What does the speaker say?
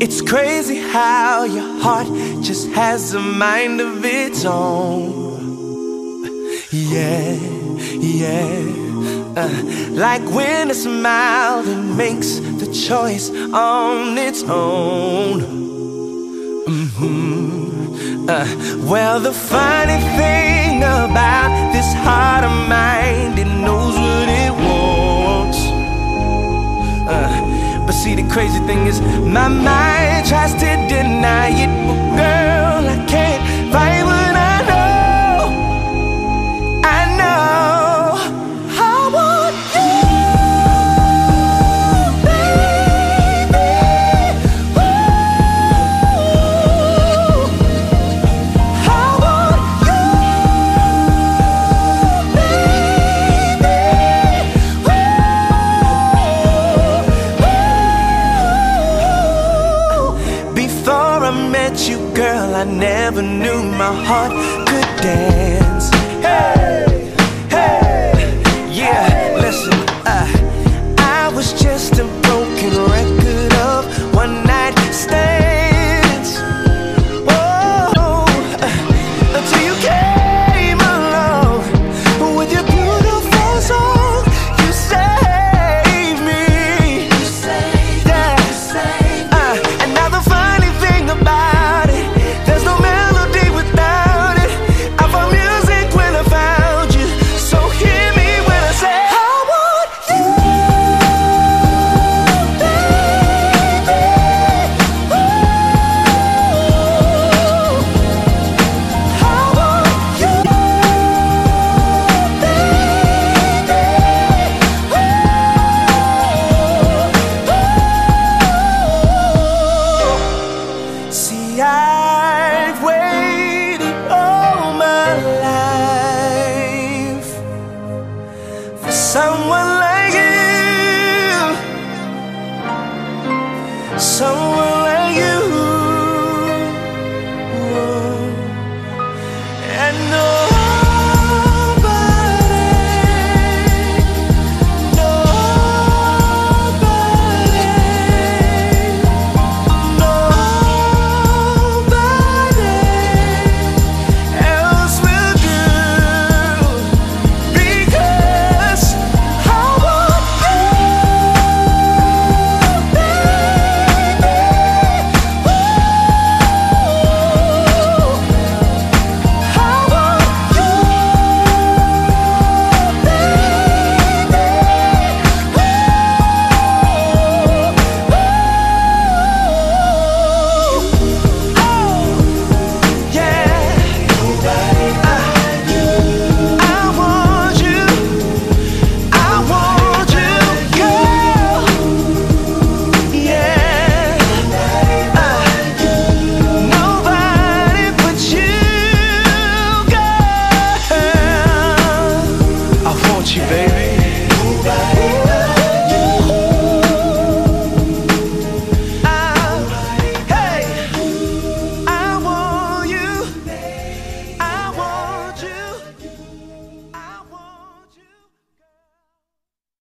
It's crazy how your heart just has a mind of its own. Yeah, yeah. Uh, like when a smile that makes the choice on its own. Mm-hmm. Uh, well, the funny thing about this heart of mine, it knows but see, the crazy thing is, my mind tries to deny it, but girl, I can't I met you, girl, I never knew my heart could dance. Hey, hey, yeah, listen, uh, I was just a broken record of one night stands.